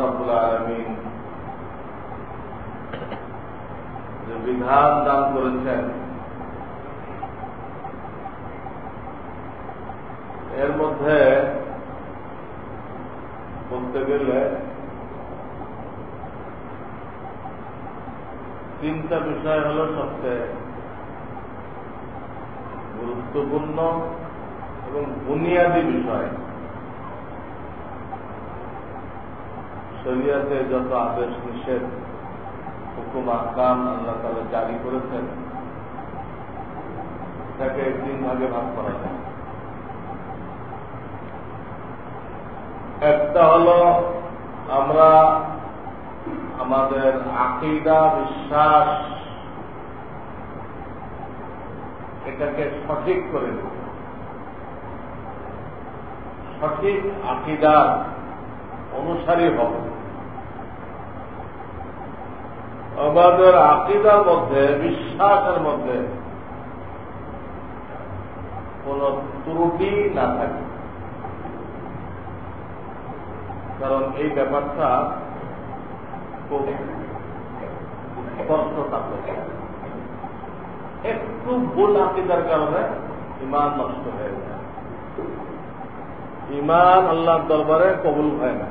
রাবুল আলমিন যে বিধান দান করেছেন। এর মধ্যে বলতে গেলে তিনটা বিষয় হল সবচেয়ে গুরুত্বপূর্ণ এবং বুনিয়াদী বিষয়। শরিয়াতে যত আদেশ নিষেধ, হুকুম, আকাম আল্লাহ তালা জারি করেছেন তাকে তিন ভাগে ভাগ করা যায়। একটা হল আমরা আমাদের আকিদা, বিশ্বাস, এটাকে সঠিক করে দেব সঠিক আকিদার অনুসারী হবে। আমাদের আকিদার মধ্যে, বিশ্বাসের মধ্যে কোন ত্রুটি না থাকে। কারণ এই ব্যাপারটা খুব স্পষ্ট থাকতে একটু ভুল আকিদার কারণে ইমান নষ্ট হয়ে যায়। ইমান আল্লাহ দরবারে কবুল হয় না।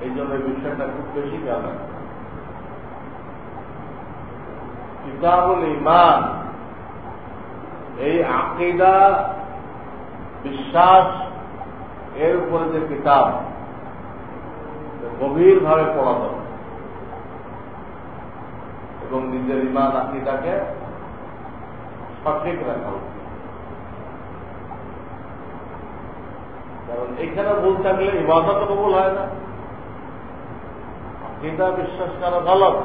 এই জন্য বিষয়টা খুব বেশি খেয়াল রাখে কিতাবুল ইমান এই আকিদা, বিশ্বাস, এর উপরে যে কিতাব গভীর ভাবে পড়া দরকার। এবং নিজের ইমান আকিদাকে সঠিক রাখা উচিত। কারণ এখানে ভুল থাকলে ইবাদত কবুল হয় না। আকিদা, বিশ্বাস করা ভালো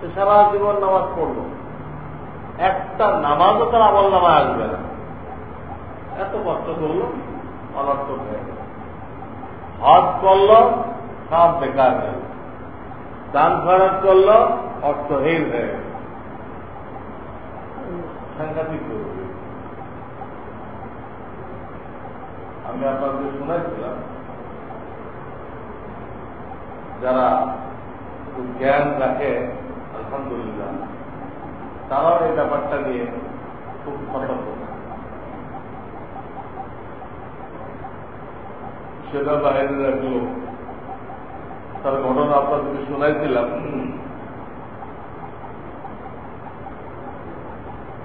সারা জীবন নামাজ পড়ল। একটা নামাজও তার আমল নামায় আসবে না। এত কষ্ট করল অনর্থক হয়ে গেল। হজ করল, সব বেকার গেল। দান খরচ করল, অর্থহীন হয়ে গেল। সাংঘাতিক আমি আপনাদের শুনেছিলাম, যারা জ্ঞান রাখে আলহামদুলিল্লাহ। তারাও এই ব্যাপারটা নিয়ে খুব সতর্ক। সেনা বাহিনীর এক তার ঘটনা আপনাদেরকে শোনাইছিলাম,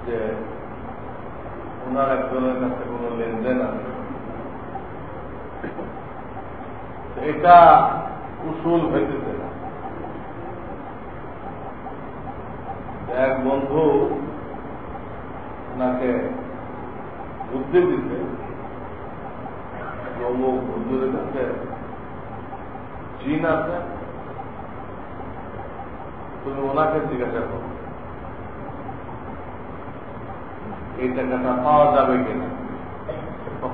যে ওনার একজনের কাছে কোন লেনদেন আছে। এটা উসুল হইতেছে না এক বন্ধু ওনাকে বুদ্ধি দিতে বন্ধুদের কাছে জিন আছে তুমি ওনাকে জিজ্ঞাসা করো এই টাকাটা পাওয়া যাবে কিনা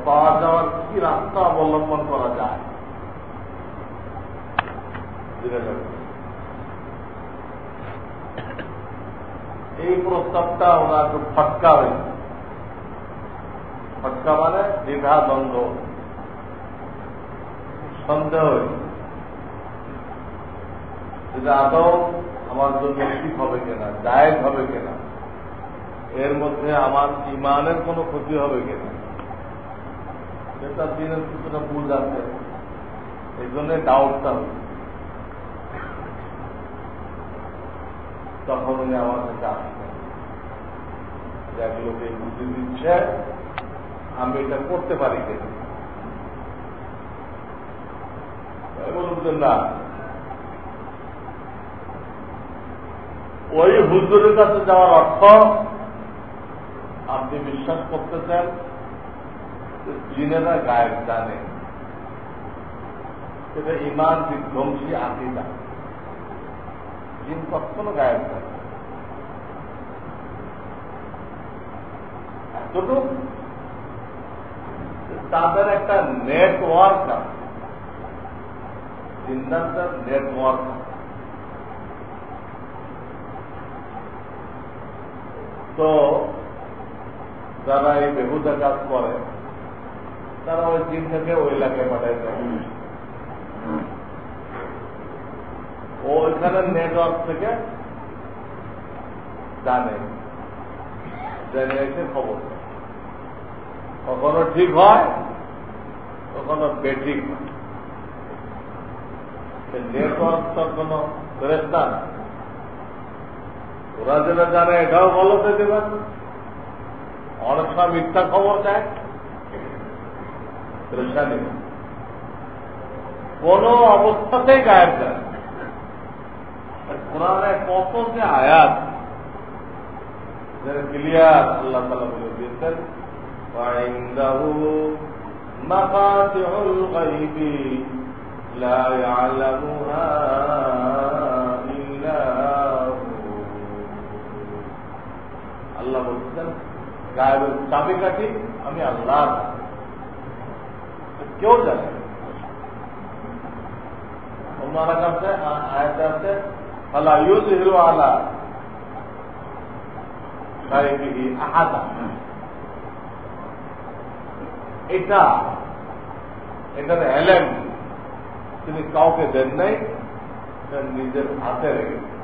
পাওয়া যাওয়ার কি রাস্তা অবলম্বন করা যায় জিজ্ঞাসা এই প্রস্তাবটা ওনার একটু ফটকা হয়েছে ফটকা মানে দ্বিধা দ্বন্দ্ব সন্দেহ। যেটা আদৌ আমার জন্য ঠিক হবে কিনা জায়েজ হবে কিনা, এর মধ্যে আমার ইমানের কোনো ক্ষতি হবে কিনা, সেটা দিনের কিছুটা ভুল আছে। এই জন্য ডাউটটা হচ্ছে তখন উনি আমার কাছে যে এক লোক বুদ্ধি দিচ্ছে আমি এটা করতে পারি না। ওই হুজুরের কাছে যাওয়ার অর্থ, আপনি বিশ্বাস করতেছেন জিনেরা গায়েব জানে। সেটা ইমান বিধ্বংসী আকিদা। জিন কখনো গায়ক জানে এতটুকু তাদের একটা নেটওয়ার্ক আছে। নেটওয়ার্ক তো, যারা এই বেহুদা কাজ করে, তারা ওই জিনটাকে ওই এলাকায় পাঠায় ও ওইখানে নেটওয়ার্ক থেকে জানে। জেনে খবর কখনো ঠিক হয় কখনো হয়। নেটওয়ার্ক তো ওরা যেটা জানে, এটাও বলতে দেবেন অনেক সময় মিথ্যা খবর দেয়। কোন অবস্থাতেই গায়েব যায় কোরআনে কত যে আয়াত ক্লিয়ার আল্লাহ তালা বলে দিয়েছেন وعنده مفاتح الغيب لا يعلمها إلا هو আল্লাহ বলছেন গায়েবের চাবি কাঠি আমি আল্লাহ কেউ জানে অন্যরা কাছে আয়াতে আছে আল্লাহ ইউজ হিরো আলা গায়েবিহি আহাদা এটা এটার এলেন, তিনি কাউকে দেন নাই নিজের হাতে রেখেছেন।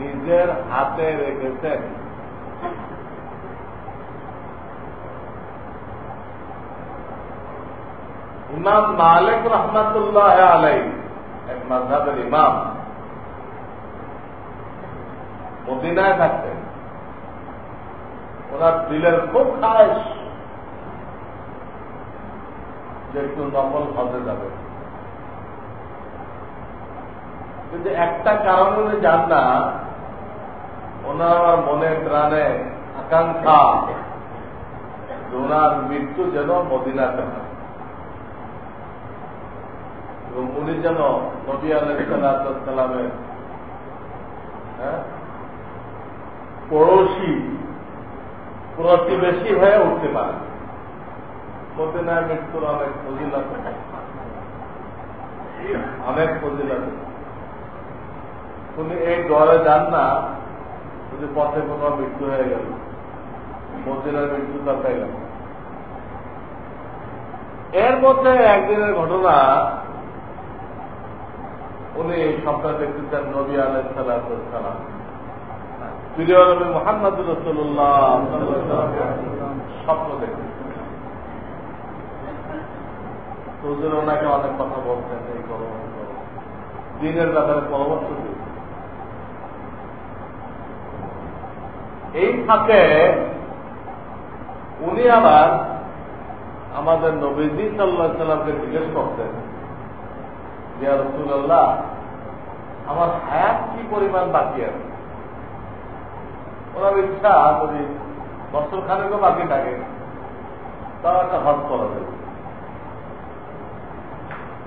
নিজের হাতে রেখেছেন। ইমাম মালিক রহমতুল্লাহ আলাই এক মজাবের ইমাম। মদিনায় থাকতেন। ওনার দিলের খুব খায়স যে একটু নকল হজে যাবে। কিন্তু একটা কারণে উনি যান না, ওনার মনে প্রাণে আকাঙ্ক্ষা ওনার মৃত্যু যেন মদিনাতে হয়। এবং উনি যেন নবী আলাইসালামের হ্যাঁ পড়োশি প্রতিবেশী হয়ে উঠতে পারে। মদিনায় মৃত্যুর অনেক ফজিলত অনেক ফজিলত উনি এই ডরে যান না, যদি পথে কোনো মৃত্যু হয়ে গেল, মদিনার মৃত্যু তার পেয়ে গেল। এর মধ্যে একদিনের ঘটনা, উনি স্বপ্ন দেখতেছেন নবী আলাইসালাম প্রিয় নবী রসুল্লাহ স্বপ্ন দেখতেছেন হুজুর ওনাকে অনেক কথা বলছেন, এই করো দিনের ব্যাপারে পরামর্শ দিন। এই ফাঁকে উনি আবার আমাদের নবীজি সাল্লাহ সাল্লামকে জিজ্ঞেস করতেন যে রসুল্লাহ আমার হায়াত কি পরিমাণ বাকি আছে? ওনার ইচ্ছা যদি বছর খানেকও বাকি থাকে তাও একটা হজ করা যাবে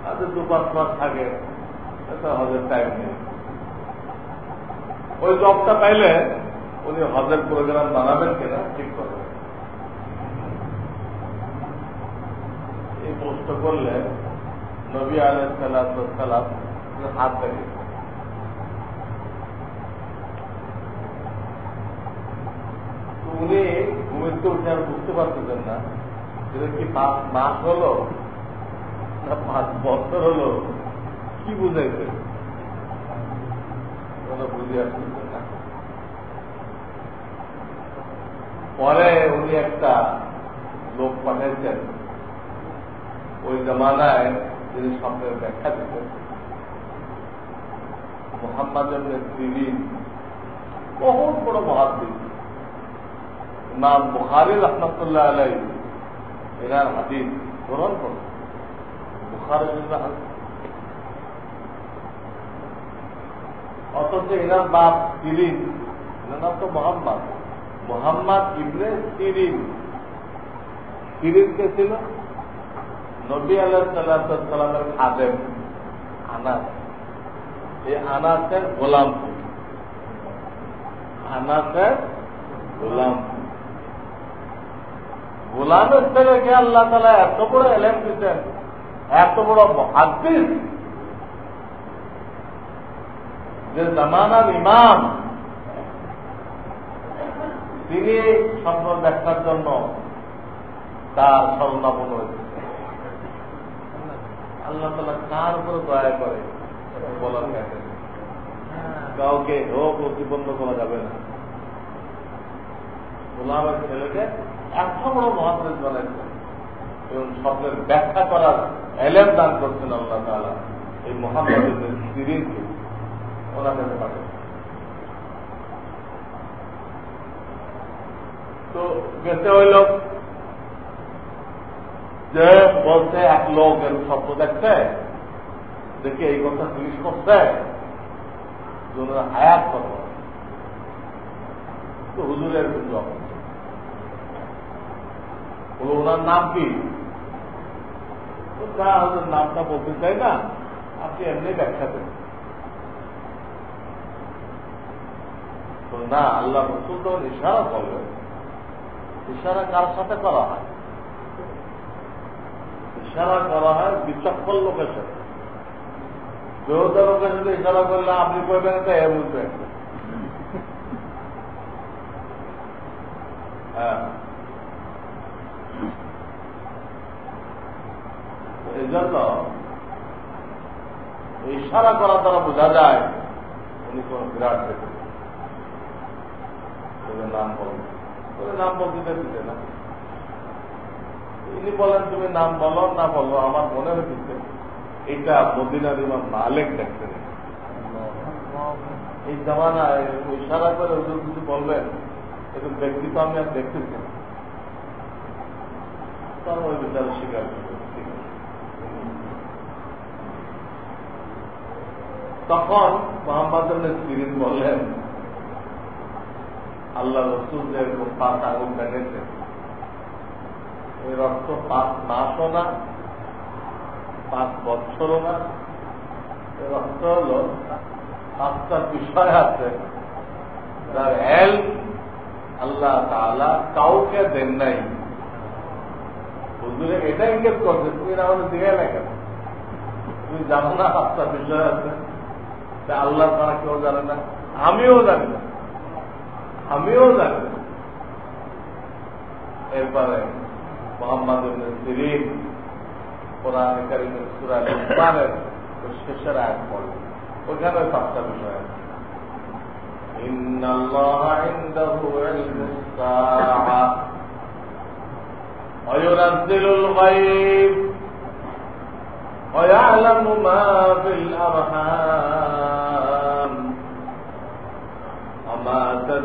আর দু পাঁচ মাস থাকে এটা হজের টাইম নেই। ওই জবটা পাইলে উনি হজের প্রোগ্রাম বানাবেন কিনা ঠিক করবেন এই প্রশ্ন করলে নবী আলাইসালাম হাত দেখে উনি ঘুমেতে উঠে আর বুঝতে পারতেছেন না। এটা কি পাঁচ মাস হলো? না পাঁচ বছর হলো? কি বুঝাইছে? বুঝে আসতেছে না। পরে উনি একটা লোক পাঠাইছেন। ওই জমানায় তিনি স্বপ্নের ব্যাখ্যা দিতেন। মোহাম্মদ সিরিন বহুত বড় মহাদ্দিন নাম বুখারি রহমতুল্লাহ আলাই এনার হাদিস গ্রহণ করুন। বুখারি অথচ এনার বাপ সিরিন এনার নাম তো মোহাম্মদ। মোহাম্মদ ইবনে সিরিন। সিরিন কে ছিল? নবী আল্লাহ সাল্লামের খাদেম, আনাস। এই আনাসের গোলাম। আনাসের গোলাম। গোলামের ছেলেকে আল্লাহ তালা এত বড় এলেম দিতেন, এত বড় মহাদিস যে জামানার ইমাম, তিনি স্বপ্ন দেখার জন্য তার স্মরণাপন হয়েছে। আল্লাহ তালা কার উপরে দয়া করে বলার কাউকে হোক প্রতিবন্ধ করা যাবে না। গোলামের ছেলেকে এত বড় মহাদেশ বানাইছেন এবং স্বপ্নের ব্যাখ্যা করার এলেম দান করছেন আল্লাহ তালা এই মহাম্মদের সিরিজকে ওনার কাছে পাঠান তো গেতে হইল যে বলছে, এক লোক এর স্বপ্ন দেখছে, দেখি এই কথা জিজ্ঞেস করছে আয়াত কত? তো হুজুরের জব বলো, ওনার নাম কি? নামটা বলতে চাই না, আপনি এমনি ব্যাখ্যা দেন। তো না, আল্লাহ রসুল তখন ইশারা করবে। ইশারা কার সাথে করা হয়? ইশারা করা হয় বিচক্ষণ লোকের সাথে। বেহতা লোকের সাথে ইশারা করলে আপনি করবেন এটা এ বুঝবেন হ্যাঁ এই জন্য ইশারা করার দ্বারা বোঝা যায় উনি কোন বিরাট ব্যক্তি। নাম বলেন নাম বলতে দিতে না। ইনি বলেন, তুমি নাম বলো, না বলো, আমার মনে হচ্ছে এটা মদিনার ইমাম মালিক দেখতেন। এই জামানায় ইশারা করে ওদের কিছু বলবেন, এরকম ব্যক্তি তো আমি আর দেখতেছি না। তখন ওই বিচারে স্বীকার তখন মোহাম্মদ সিরিন বললেন, আল্লাহ রসুল যেরকম পাঁচ আগুন দেখেছে ওই রক্ত পাঁচ মাসও না, পাঁচ বছরও না। রক্ত হল পাঁচটা বিষয় আছে যার হেলথ আল্লাহ তালা কাউকে দেন নাই। হুজুরে এটা ইঙ্গেজ করছে, তুমি না আমাদের দিকে না কেন তুমি জানো না আপনার বিষয় আছে? আল্লাহ তারা কেউ জানে না আমিও জানি না আমিও জানি না এরপরে মোহাম্মদ সিরিন কোরআন কারিমের সুরা ইসলামের শেষের আয়াত পড়বে ওখানে পাঁচটা বিষয় আছে إن الله عنده علم الساعة وينزل الغيب ويعلم ما في الأرحام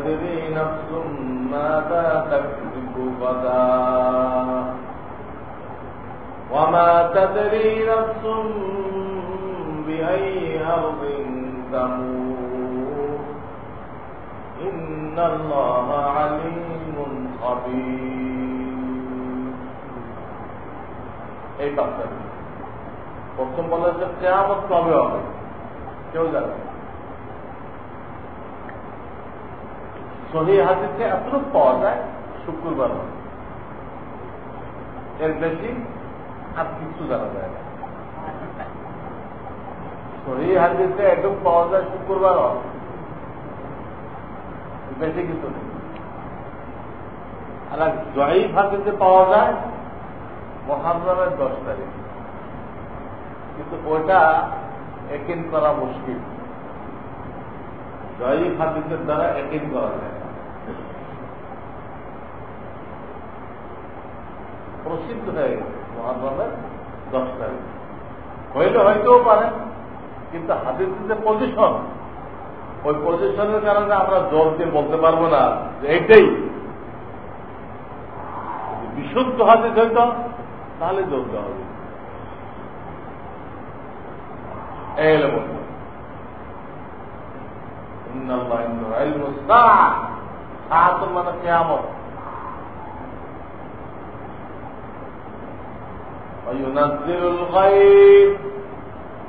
تدري نفس ماذا تكسب غدا وما تدري نفس بأي أرض تموت إن الله عليم خبير এই পাঁচটা প্রথম বলা হচ্ছে কেয়ামত কবে হবে কেউ জানে সহি হাদিসে এতটুকু পাওয়া যায়, শুক্রবার এর বেশি আর কিছু জানা যায় না। সহি হাদিসে এটুকু পাওয়া যায় শুক্রবার বেশি কিছু নেই। আর জয়ীফ হাদিসে পাওয়া যায় মহাজমের দশ তারিখ। কিন্তু ওটা একিন করা মুশকিল। জয়ী হাদিসের দ্বারা একিন করা যায়। প্রসিদ্ধ হয়ে গেছে মহাজমের দশ তারিখ হইলে হইতেও পারে, কিন্তু হাদিসের যে পজিশন ওই পজিশনের কারণে আমরা জোর দিয়ে বলতে পারব না যে এইটাই। বিশুদ্ধ হাদিস হইত, তাহলে জোর দেওয়া হবে মানে কেয়ামত।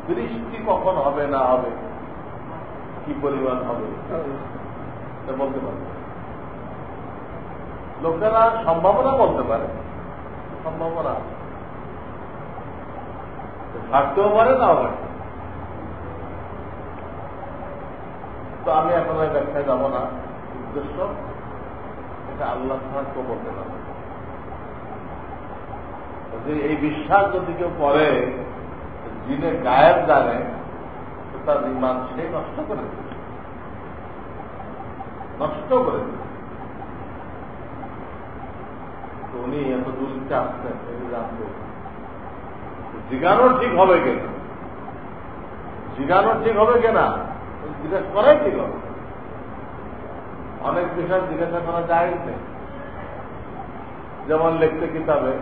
বৃষ্টি কখন হবে, না হবে? কি পরিমাণ হবে? বলতে পারবে লোকেরা সম্ভাবনা বলতে পারে। সম্ভাবনা। থাকতেও পারে, না হবে? তো আমি এখন ব্যাখ্যায় যাব না। উদ্দেশ্য, এটা আল্লাহ ছাড়া বলতে পারবে এই বিশ্বাস যদি কেউ করে যিনি গায়েব জানে তার ইমান সে নষ্ট করে নষ্ট করে তো উনি এত দূর থেকে আসতেন জানতে জিজ্ঞানো ঠিক হবে কিনা জিজ্ঞানো ঠিক হবে কিনা জিজ্ঞাসা করাই ঠিক হবে। অনেক বিষয় জিজ্ঞাসা করা যায় যেমন লিখতে কিতাবে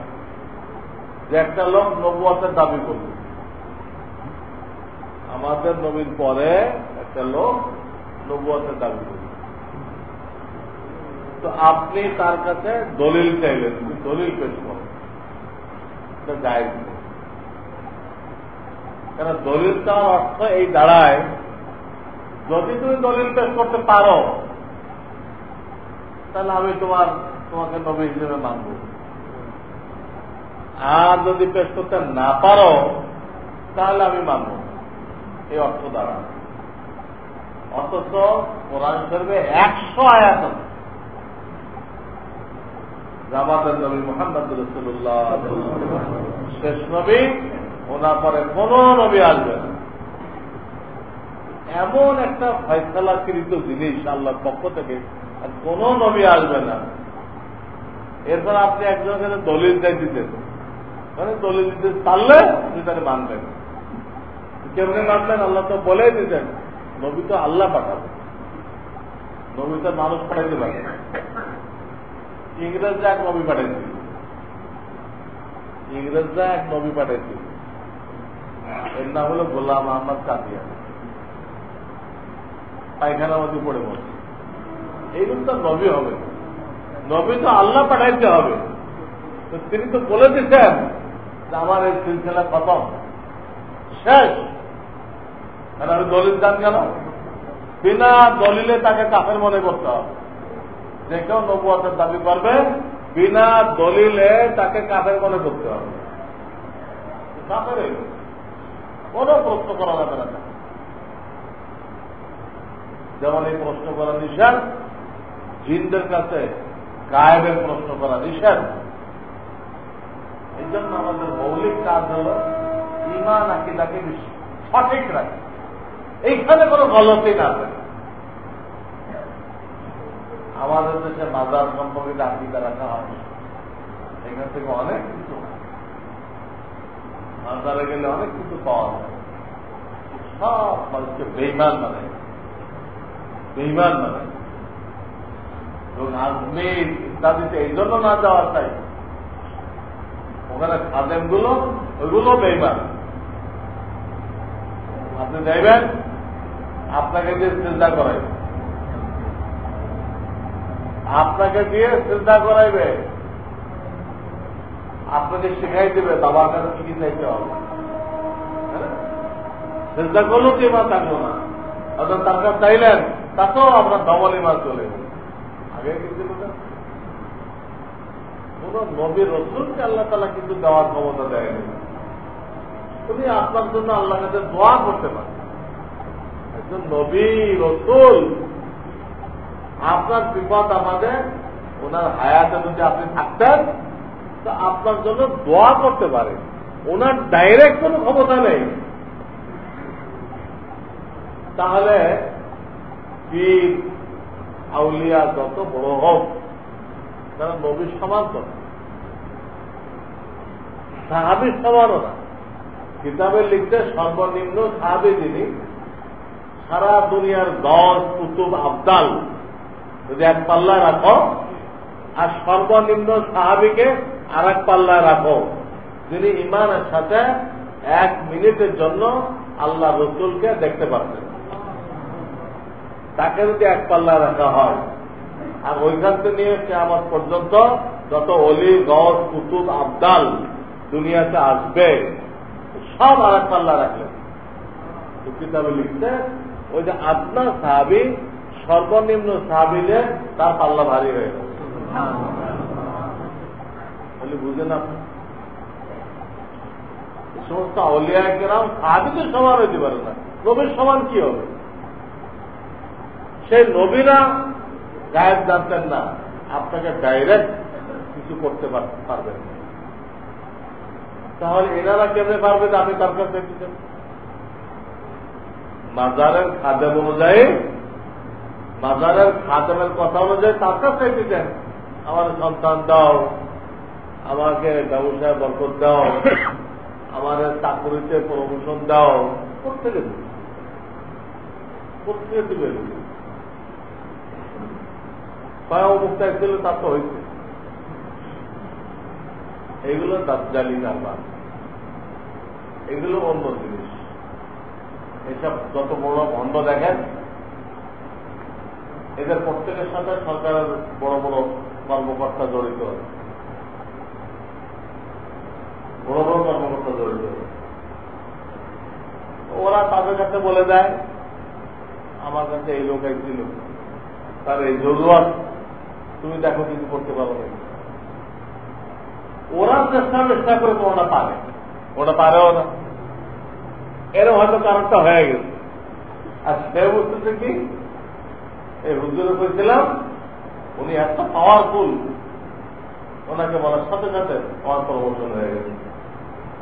যে একটা লোক নবুয়াতের দাবি করবে। আমাদের নবীর পরে একটা লোক নবুয়াতের দাবি করবে। তো আপনি তার কাছে দলিল চাইলেন দলিল পেশ করেন এটা যায় কেন দলিল তার অর্থ এই দাঁড়ায়, যদি তুমি দলিল পেশ করতে পারো, তাহলে আমি তোমার, তোমাকে নবী হিসেবে মানব। আর যদি পেশ করতে না পারো, তাহলে আমি মানব। এই অর্থ দ্বারা। অথচ কোরআন শরীফে একশো আয়াত জামাতের নবী মোহাম্মদ রসুল্লাহ শেষ নবী, ওনার পরে কোন নবী আসবে না। এমন একটা ফয়সলাকৃত জিনিস আল্লাহর পক্ষ থেকে আর কোন নবী আসবে না। এরপর আপনি একজনের দলিল চাই দিতেন। মানে দলিল দিতে পারলে তাকে মানবেন। কেমনে মানবেন? আল্লাহ তো বলেই দিতেন নবী তো আল্লাহ পাঠাবে। নবী তো মানুষ পাঠাইতে পারে ইংরেজরা এক নবী পাঠাইছিল ইংরেজরা এক নবী পাঠাইছিল এর নাম হলো গোলাম আহমদ কাদিয়া। পায়খানা মধ্যে পড়ে বসে এইরকম তো নবী হবে। নবী তো আল্লাহ পাঠাইতে হবে। তিনি তো বলে দিচ্ছেন আমার এই সিলসিলা খতম। শেষ। আমি দলিল দান কেন? বিনা দলিলে তাকে কাফের মনে করতে হবে। যে কেউ নবুয়াতের দাবি করবে, বিনা দলিলে তাকে কাফের মনে করতে হবে। কাফের কোন প্রশ্ন করা যাবে না। যেমন এই প্রশ্ন করা নিষেধ, জিনদের কাছে গায়েবের প্রশ্ন করা নিষেধ। এই জন্য আমাদের মৌলিক কাজ হল ইমান আকিদাকে সঠিক রাখে এইখানে কোনো গলতি না থাকে আমাদের দেশে মাজার সম্পর্কে আকিদা রাখা হয় এখান থেকে অনেক কিছু মাজারে গেলে অনেক কিছু পাওয়া যায়। সব মানুষকে বেইমান মানে। বেইমান মানে। এবং আজমির ইত্যাদিতে এই জন্য না যাওয়ার চাই। ওখানে খাদেমগুলো ওইগুলো বেইমান আপনি যাইবেন, আপনাকে দিয়ে চিন্তা করাইবে। আপনাকে দিয়ে চিন্তা করাইবে। আপনাকে শিখাই দেবে, বাবার কাছে কি চাইতে হবে। চিন্তা করল কি মা থাকল না। অর্থাৎ তার কাছে চাইলেন, তাতেও আপনার ডবল ইমান চলে আগে কিন্তু কোন নবীর রসুলকে আল্লাহ তালা কিন্তু দেওয়ার ক্ষমতা দেয়নি। তুমি আপনার জন্য আল্লাহ কাছে দোয়া করতে পারেন। একজন নবী রসুল, আপনার বিপদ আমাদের, ওনার হায়াতে যদি আপনি থাকতেন, তো আপনার জন্য দোয়া করতে পারে ওনার ডাইরেক্ট কোনো ক্ষমতা নেই। তাহলে পীর, আউলিয়া যত বড় হোক, তারা নবীর সমান তো সাহাবির সমানও না। কিতাবে লিখতে সর্বনিম্ন সাহাবি যিনি, সারা দুনিয়ার দশ কুতুব আবদাল যদি এক পাল্লা রাখো, আর সর্বনিম্ন সাহাবিকে আর এক পাল্লা রাখো, যিনি ইমানের সাথে এক মিনিটের জন্য আল্লাহ রসুলকে দেখতে পারতেন তাকে যদি এক পাল্লা রাখা হয়, আর ওইখান থেকে নিয়ে আমার পর্যন্ত যত অলি, গজ, কুতুব, আবদাল দুনিয়াতে আসবে, সব আর এক পাল্লা রাখলেন কিতাবে লিখতে ওই যে আপনার সাহাবি, সর্বনিম্ন সাহাবিলে তার পাল্লা ভারী হয়ে গেল। বুঝেন আপনি। সমস্ত অলিয়া গ্রাম সাহাবিদের সমান হইতে পারে না। নবীর সমান কি হবে? সেই নবীরা গায়েব জানতেন না, আপনাকে ডাইরেক্ট কিছু করতে পারবেন তাহলে এনারা কেমনে পারবে যে আপনি তার কাছে মাজারের খাদেম অনুযায়ী, মাজারের খাদেমের কথা অনুযায়ী তার কাছে দিতেন আমার সন্তান দাও, আমাকে ব্যবসায় বরকত দাও, আমার চাকরিতে প্রমোশন দাও। প্রত্যেকে প্রত্যেকে দিবে। তার তো হয়েছে এইগুলো দাজ্জালি কারবার। এগুলো অন্য জিনিস। এসব যত বড় ভণ্ড দেখেন, এদের প্রত্যেকের সাথে সরকারের বড় বড় কর্মকর্তা জড়িত। বড় বড় কর্মকর্তা জড়িত। ওরা তাদের কাছে বলে দেয়, আমার কাছে এই লোক ছিল তার এই জরুরত তুমি দেখো কিছু করতে পারো না ওরা চেষ্টা চেষ্টা করে ওটা পারে ওটা পারেও না এর হয়তো কারণটা হয়ে গেছে আর সে বুঝতেছে কি এই হুজুরে বলছিলাম উনি এত পাওয়ারফুল ওনাকে বলার সাথে সাথে আমার প্রমোশন হয়ে গেছে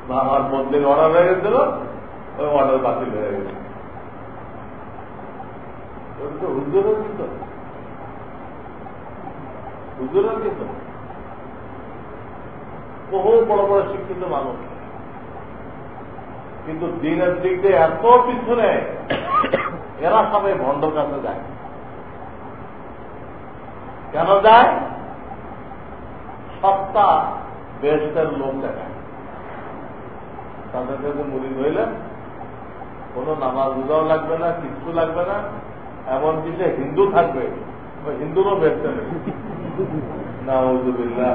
বা আমার বদলির অর্ডার হয়ে গেছিল ওই অর্ডার বাতিল হয়ে গেছে হুজুরের দিত হুজুরের দিত বহু বড় বড় শিক্ষিত মানুষ। কিন্তু দিনের দিক দিয়ে এত পিছনে, এরা সবাই ভণ্ড কাছে যায়। কেন যায়? সপ্তাহ বেশদের লোক দেখায়। তাদের কাছে মুড়ি হইলেন কোন নামাজ বুঝাও লাগবে না, কিচ্ছু লাগবে না। এমনকি সে হিন্দু থাকবে, হিন্দুরও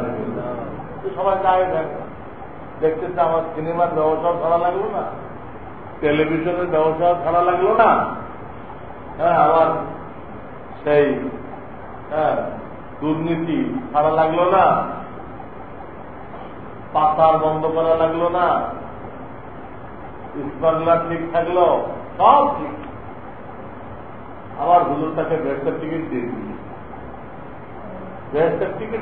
নেই না সবাই যায় দেখ দেখতেছে আমার সিনেমার ব্যবসাও ছাড়া লাগল না। টেলিভিশনের ব্যবসাও ছাড়া লাগল না। হ্যাঁ আমার সেই হ্যাঁ দুর্নীতি ছাড়া লাগল না। পাতার বন্ধ করা লাগল না। স্পার্লার ঠিক থাকল, সব ঠিক। আবার হুজুর তাকে বেস্টের টিকিট দিয়ে দিল। বেস্টের টিকিট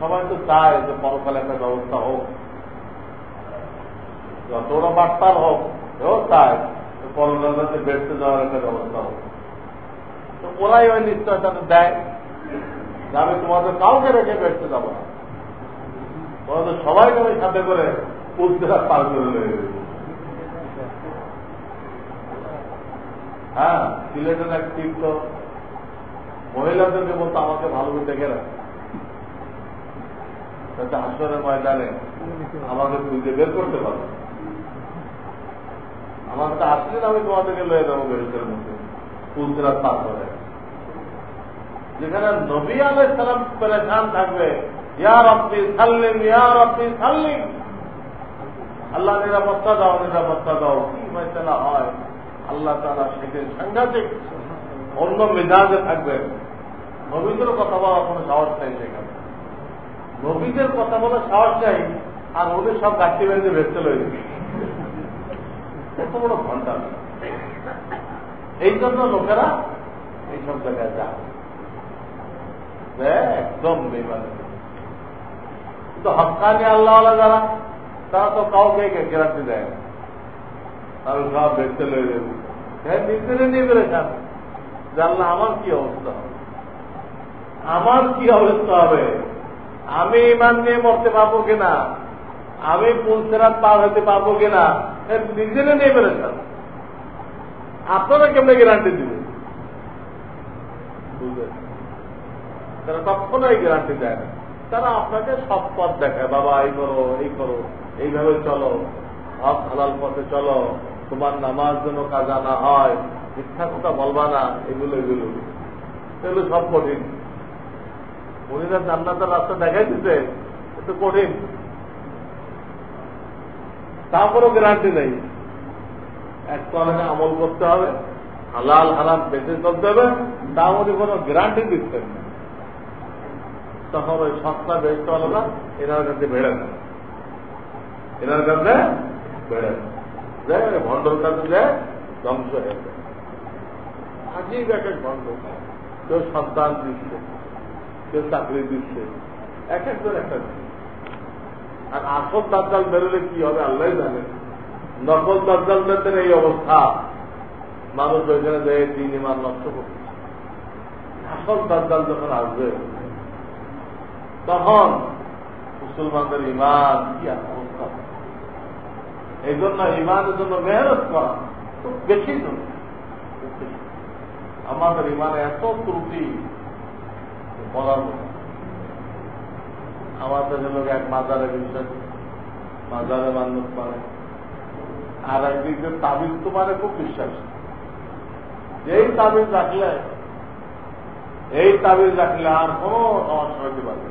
সবাই তো চায় যে পরকালে একটা ব্যবস্থা হোক। যত বড় বার্তার হোক এও চায় পরকালে বেসতে যাওয়ার একটা ব্যবস্থা হোক। তো ওরাই ওই নিশ্চয়তাটা দেয় যে আমি তোমাদের কাউকে রেখে বেসতে যাব না। তোমাদের সবাইকে আমি সাথে করে পুলতেরা পার করে হ্যাঁ সিলেটের এক টিম তো মহিলাদেরকে বলতো আমাকে ভালো করে দেখে রাখ। যাতে হাসরের ময়দানে আমাকে খুঁজে বের করতে পারো। আমার কাছে আসলে আমি তোমাদেরকে লয়ে যাব বেরোতের মধ্যে। পুলতেরা পার করে। যেখানে নবী আলাই পেরেছান থাকবে ইয়ার আপনি সাল্লিম ইয়ার আপনি সাল্লিম। আল্লাহ নিরাপত্তা দাও নিরাপত্তা দাও। কি ফয়সলা হয়? আল্লাহ তারা সেদিন সাংঘাতিক, অন্য মেজাজে থাকবেন নবীদের কথা বলার কোনো সাহস নেই সেখানে। নবীদের কথা বলার সাহস নেই, আর ওদের সব গাছি বেঁধে ভেসতে লয়ে এত বড় ঘণ্টা। এই জন্য লোকেরা এইসব জায়গায় যায়। একদম বেমানে কিন্তু হকানি আল্লাহ যারা, তারা তো কাউকে গ্যারান্টি দেয় না। তাহলে সব দেখতে লয়ে যাবে। হ্যাঁ নিজেরে নিয়ে বেড়েছেন যে আল্লাহ, আমার কি অবস্থা? আমার কি অবস্থা হবে? আমি ইমান নিয়ে মরতে পারব কিনা? আমি পুলসেরাত পার হতে পারব কিনা? নিজেরে নিয়ে বেড়েছেন আপনারা কেমনে গ্যারান্টি দিবেন? তারা কখনোই গ্যারান্টি দেয় না। তারা আপনাকে সব পথ দেখায়, বাবা, এই করো এই করো, এইভাবে চলো, হক হালাল পথে চলো, তোমার নামাজ যেন কাজা না হয়, মিথ্যা কথা বলবা না, এগুলো এগুলো। এগুলো সব কঠিন। উনিরা জান্নাতের রাস্তা দেখাই দিতে একটু কঠিন। তারপরও গ্যারান্টি নেই। এক তলাকে আমল করতে হবে, হালাল, হারাম বেঁচে চলতে হবে তা উনি কোনো গ্যারান্টি দিচ্ছেন না। তখন ওই সস্তা বেচতে না এনার কাছে বেড়ে না এনার কাছে বেড়ে না ভণ্ডর কাছে যায় ধ্বংস হয়ে যায়। আজীব এক এক ভণ্ড কেউ সন্তান দিচ্ছে। কেউ চাকরি দিচ্ছে। এক একজন একটা আর আসল দাজ্জাল বেরোলে কি হবে আল্লাহ জানে। নকল দাজ্জালদের এই অবস্থা। মানুষ ওইখানে দেয় দিন ইমান নষ্ট করছে। আসল দাজ্জাল যখন আসবে, তখন মুসলমানদের ইমান কি অবস্থা? এই জন্য ইমানের জন্য মেহনত করা খুব বেশি। আমাদের ইমানে এত ত্রুটি বলার মতো। আমাদের লোক এক মাজারে বিশ্বাস মাজারে মানুষ মানে আর একদিকে তাবিজ তো মানে খুব বিশ্বাস। যেই তাবিজ রাখলে, এই তাবিজ রাখলে আর কোন সমস্যা হইতে পারবে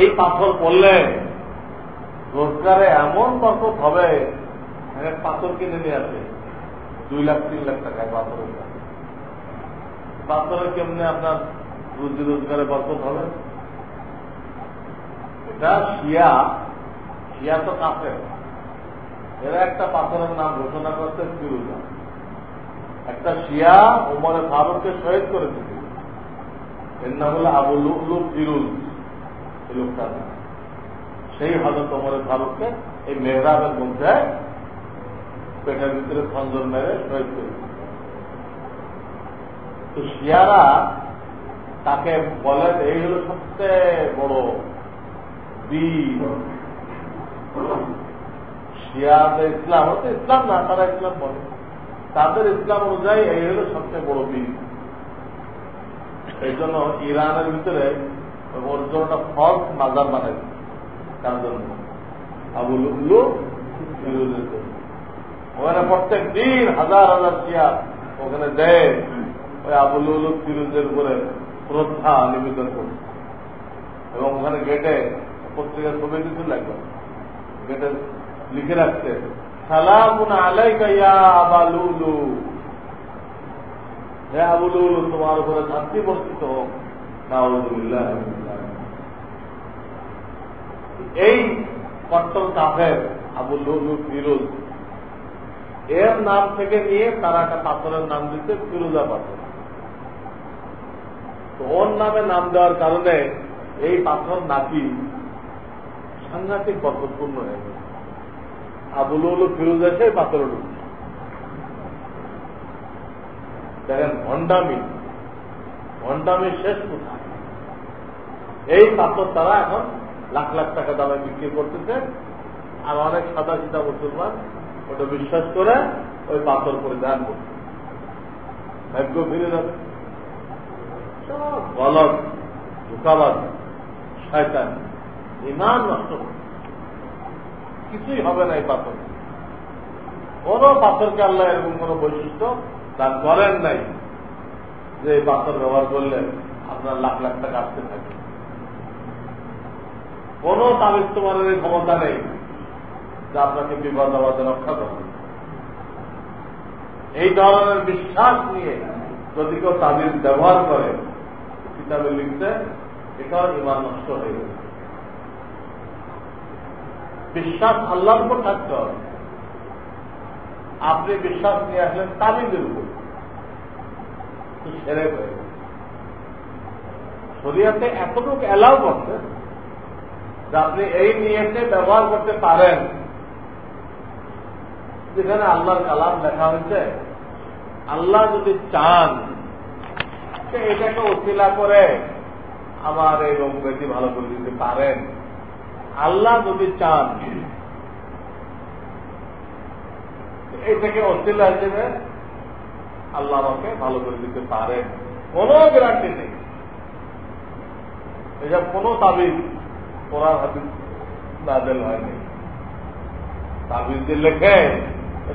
এই পাথর পড়লে রোজগারে এমন বরকত হবে পাথর কিনে নিয়ে আসে। দুই লাখ, তিন লাখ টাকায় পাথরের পাথরে কেমনে আপনার রুজি রোজগারে বরকত হবে? এটা শিয়া শিয়া তো কাছে এরা একটা পাথরের নাম ঘোষণা করতে ফিরুজা। একটা শিয়া ওমরে ফারুককে শহীদ করে দিয়েছিল এর নাম হলো আবুল ফিরুজ, এই নাম। সেই হজরত ওমরে ফারুককে এই মেহরাবের মধ্যে পেটের ভিতরে খঞ্জর মেরে শহীদ করে তো শিয়ারা তাকে বলে এই হল সবচেয়ে বড় বীর। শিয়াদের ইসলাম হচ্ছে ইসলাম না, তারা ইসলাম বলে। তাদের ইসলাম অনুযায়ী এই হল সবচেয়ে বড় বীর। এই জন্য ইরানের ভিতরে ওর জন্য একটা ফলস মাজার বানাইছে তার জন্য? আবুল ওখানে প্রত্যেক দিন হাজার হাজার চেয়ার ওখানে দেয়। ওই আবুল ফিরোজের উপরে শ্রদ্ধা নিবেদন করছে। এবং ওখানে গেটে পত্রিকার ছবি কিছু লাগবে গেটে লিখে রাখছে, সালামুন আলাইকা ইয়া আবা লুলু। হে আবুলুল তোমার উপরে শান্তি বর্ষিত হোক। নাউজুবিল্লাহ এই কট্টর কাফের আবুল ফিরোজ এর নাম থেকে নিয়ে তারা একটা পাথরের নাম দিচ্ছে ফিরোজা পাথর। তো ওর নামে নাম দেওয়ার কারণে এই পাথর নাকি সাংঘাতিক বরকতপূর্ণ হয়ে গেছে আবুল ফিরোজ এসে পাথর দেখেন, ভণ্ডামি। ভণ্ডামি শেষ কোথায়? এই পাথর তারা এখন লাখ লাখ টাকা দামে বিক্রি করতেছে আর অনেক সাদা সিধা মুসলমান ওটা বিশ্বাস করে ওই পাথর পরিধান করছে। ভাগ্য ফিরে যাবে। গলত ধোকাবাদ শয়তান ইমান নষ্ট কিছুই হবে না এই পাথর। কোন পাথরকে আল্লাহ এরকম কোন বৈশিষ্ট্য দান করেন নাই যে এই পাথর ব্যবহার করলে আপনার লাখ লাখ টাকা আসতে থাকে। কোন তাবিজ তোমার ক্ষমতা নেই যা আপনাকে বিপদ আবাদে রক্ষা করবে। এই ধরনের বিশ্বাস নিয়ে যদি কেউ তাবিজ ব্যবহার করে কিতাবে লিখতে এটাও ইমান নষ্ট হয়ে গেছে। বিশ্বাস আল্লাহর উপর থাকতে হবে। আপনি বিশ্বাস নিয়ে আসলেন তাবিজের উপর। সেরে হয়ে শরিয়াতে এতটুকু অ্যালাউ করছে যে আপনি এই নিয়েতে ব্যবহার করতে পারেন। যেখানে আল্লাহর কালাম দেখা হয়েছে, আল্লাহ যদি চান এটাকে অশিলা করে আমার এই রোগ বেশি ভালো করে দিতে পারেন। আল্লাহ যদি চান এটাকে অশিলা হিসেবে আল্লাহ আমাকে ভালো করে দিতে পারেন। কোন গ্যারান্টি নেই। এসব কোন তাবিজ কোরআন হাদিস নাজেল হয়নি। তাবিজ যে লেখে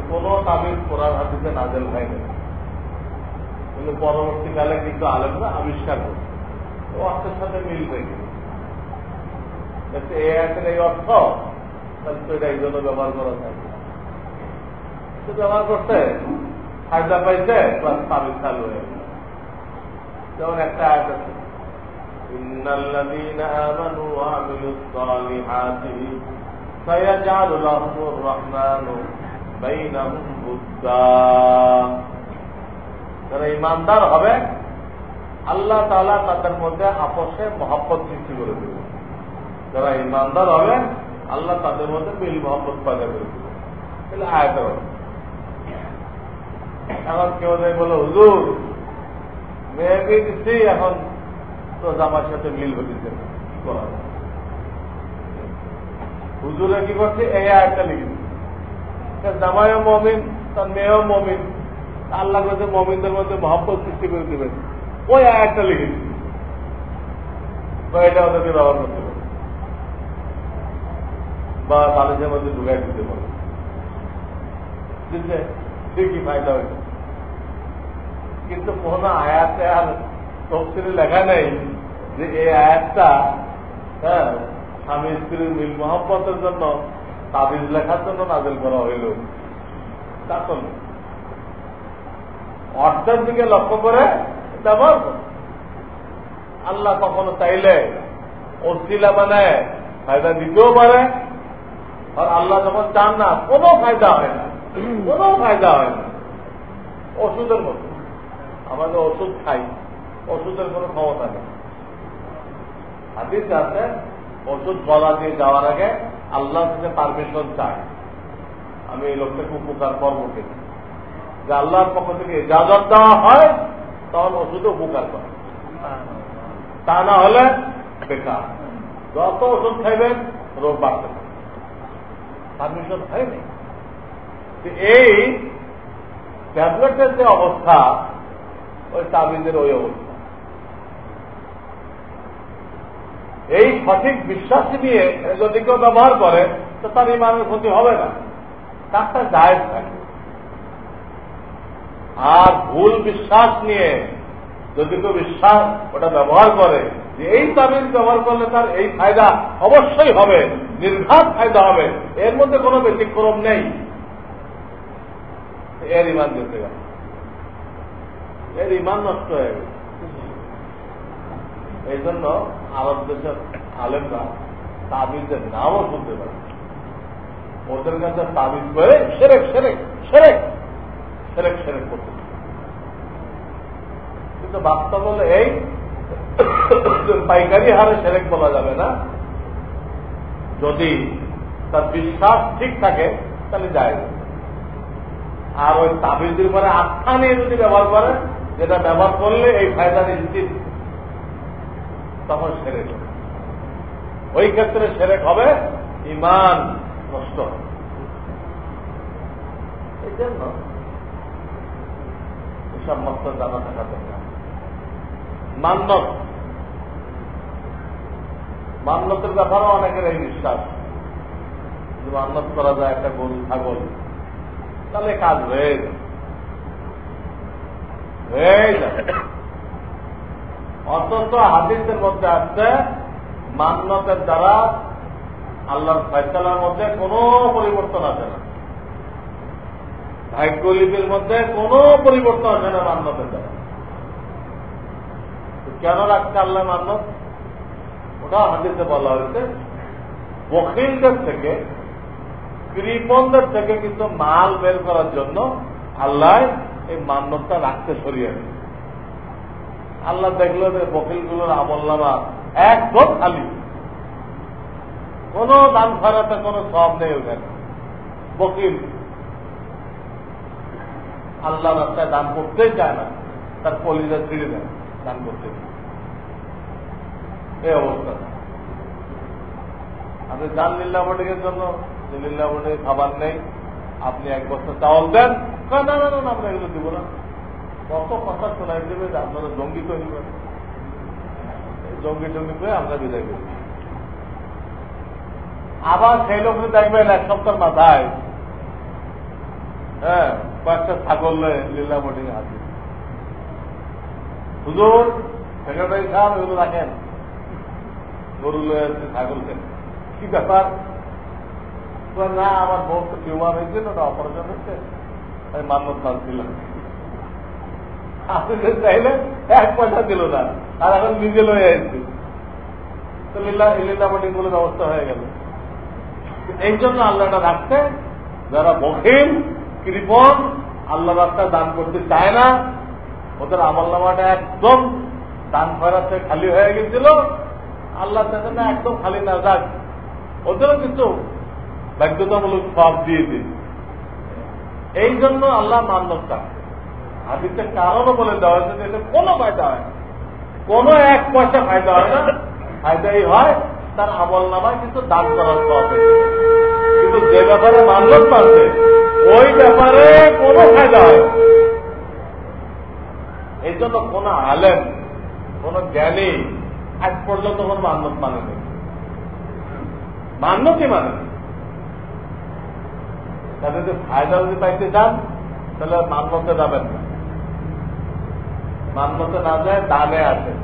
কোন তাবিজ কোরআন হাদিসে নাজেল হয়নি। কিন্তু পরবর্তীকালে কিন্তু আলেমরা আবিষ্কার করছে ও অর্থের সাথে মিলবে এই একের এই অর্থ তাহলে তো এটা এই জন্য ব্যবহার করা যায় ব্যবহার করতে ফায়দা পাইছে প্লাস তাবিজ চালু হয়ে যেমন একটা আয়াত আছে إن الذين آمنوا وعملوا الصالحات سيجعل لهم الرحمن بينهم بدا যারা ইমানদার হবে, আল্লাহ তালা তাদের মধ্যে আপসে মহব্বত সৃষ্টি করে দেবে। যারা ইমানদার হবে, আল্লাহ তাদের মধ্যে মিল মহব্বত পয়দা করে দেবে। তাহলে এখন কেউ নেই বলো, হুজুর মেয়েকে দিচ্ছি এখন তো জামার সাথে মিল হতেছে কি করা হুজুরে কি করছে? এই আয়টা লিখেছে। জামাইও মমিন, তার মেয়েও মমিন। আল্লাহ কাছে মমিনদের মধ্যে মহব্বত সৃষ্টি করে দেবেন। ওই আয়াতটা লিখেছে। এটা ওদেরকে ব্যবহার করতে পারে বা বালিশের মধ্যে ঢুকাই দিতে পারে বুঝছে কি ফায়দা হয়েছে। কিন্তু কোন আয়াতে আর তফসিলে লেখা নেই যে এই আয়াতটা হ্যাঁ স্বামী স্ত্রীর মিল মহব্বতের জন্য তাবিজ লেখার জন্য নাজেল করা হইল। তা তো অর্থের দিকে লক্ষ্য করে ব্যবহার করে আল্লাহ কখনো চাইলে অশ্লীলা বানায়, ফায়দা দিতেও পারে। আর আল্লাহ যখন চান না, কোনো ফায়দা হয় না। কোনো ফায়দা হয় না। ওষুধের মতো। আমাদের ওষুধ খাই, ওষুধের কোনো ক্ষমতা নেই। হাদিস আছে, ওষুধ গলা দিয়ে যাওয়ার আগে আল্লাহ থেকে পারমিশন চাই আমি এই লোকটাকে উপকার করব কিনা? যে আল্লাহর পক্ষ থেকে ইজাজত দেওয়া হয়, তখন ওষুধে উপকার করে। তা না হলে বেকার। যত ওষুধ খাইবেন রোগ বাড়তে পারমিশন হয়নি। এই ট্যাবলেটের যে অবস্থা, ওই তাবিজের ওই অবস্থা। এই সঠিক বিশ্বাস নিয়ে যদি কেউ ব্যবহার করে, তো তার ইমানের ক্ষতি হবে না। তার তারটা জায়জ থাকে। আর ভুল বিশ্বাস নিয়ে যদি কেউ বিশ্বাস, ওটা ব্যবহার করে, যে এই তাবিজ ব্যবহার করলে তার এই ফায়দা অবশ্যই হবে, নির্ঘাত ফায়দা হবে, এর মধ্যে কোনো ব্যতিক্রম নেই। এর ইমান যেতে গেল এর ইমান নষ্ট হয়ে গেছে। এই জন্য আরব দেশের আলেমরা তাবিজের নামও শুনতে পারে ওদের কাছে তাবিজ করে সেরেক সেরেক সেরেক। সেরেক করতে। কিন্তু বাস্তব হলে এই পাইকারি হারে সেরেক বলা যাবে না। যদি তার বিশ্বাস ঠিক থাকে, তাহলে যায়। আর ওই তাবিজের পরে আস্থা নিয়ে যদি ব্যবহার করে, যেটা ব্যবহার করলে এই ফায়দা নিশ্চিত, তখন সেরেক ওই ক্ষেত্রে সেরেক হবে, ইমান নষ্ট। এই জন্য এসব মস্ত জানা থাকা দরকার। মান্নত মান্নতের ব্যাপারেও অনেকের এই বিশ্বাস। মান্নত করা যায় একটা গরু, ছাগল, তাহলে কাজ হয়ে যায় অথচ হাদিসের মধ্যে আসছে মান্যতের দ্বারা আল্লাহর ফয়সলার মধ্যে কোনো পরিবর্তন আসে না। ভাগ্যলিপির মধ্যে কোনো পরিবর্তন আসে না মান্যতের দ্বারা। কেন রাখছে আল্লাহ মান্যত? ওটা হাদিসে বলা হয়েছে বকিলদের থেকে কৃপনদের থেকে কিন্তু মাল বের করার জন্য আল্লাহ এই মান্যতটা রাখতে সরিয়ে আল্লাহ দেখল যে বকিলগুলোর আমল্লামা একদম খালি। কোন দান ফেরাতে কোন সব নেই ওখানে। বকিল। আল্লাহ রাস্তায় দান করতেই চায় না। তার কলিজা ছিঁড়ে দেয়, দান করতে এই অবস্থা। আপনি যান লীলাবটিকের জন্য, যে লীলাবটিকে খাবার নেই, আপনি এক বছর চাউল দেন না না না আমরা এগুলো দিব না। কত কথা শোনাই দেবে যে আপনারা জঙ্গি তৈরি করেন। জঙ্গি টঙ্গি করে আমরা বিদায় করি। আবার সেই লোককে দেখবেন এক সপ্তাহ মাথায়। হ্যাঁ। কয়েকটা ছাগল লীলা বোর্ডিং আছে হুজুর সেক্রেটারি সাহেব এগুলো রাখেন। গরু লয়ে আসছে, ছাগল কি ব্যাপার? না, আমার বউ তো টিউমার হয়েছে ওটা অপারেশন হচ্ছে আমি মান্যত মানছিলাম আপনি চাইলে এক পয়সা দিল না, আর এখন নিজে লয়ে আসছে। তো লীলা লীলা বোর্ডিংগুলো ব্যবস্থা হয়ে গেল। এই জন্য আল্লাহটা রাখছে, যারা বখিল কৃপন আল্লাহ রাস্তায় দান করতে চায় না। ওদের আমল নামাটা একদম দান ফেরাতে খালি হয়ে গেছিল। আল্লাহ চাইছে না একদম খালি না যাক। ওদেরও কিন্তু বাধ্যতামূলক সব দিয়ে দিন এই জন্য আল্লাহ মান্যতা। হাদিসের কারণও বলে দেওয়া হয়েছে যে কোনো ফায়দা হয় কোনো এক পয়সা ফায়দা হয় না। ফায়দাই হয় তার আমল নামায় কিন্তু দান করার হবে কিন্তু যে ব্যাপারে মান্যত মানছে ওই ব্যাপারে কোনো ফায়দা হয় এই জন্য কোন আলেম, কোন জ্ঞানী আজ পর্যন্ত কোন মান্যত মানেনি। মান্যতই মানে তাদের যদি ফায়দা যদি পাইতে চান, তাহলে মান্যতে যাবেন না। মান্যতে না যায় দানে আসেন।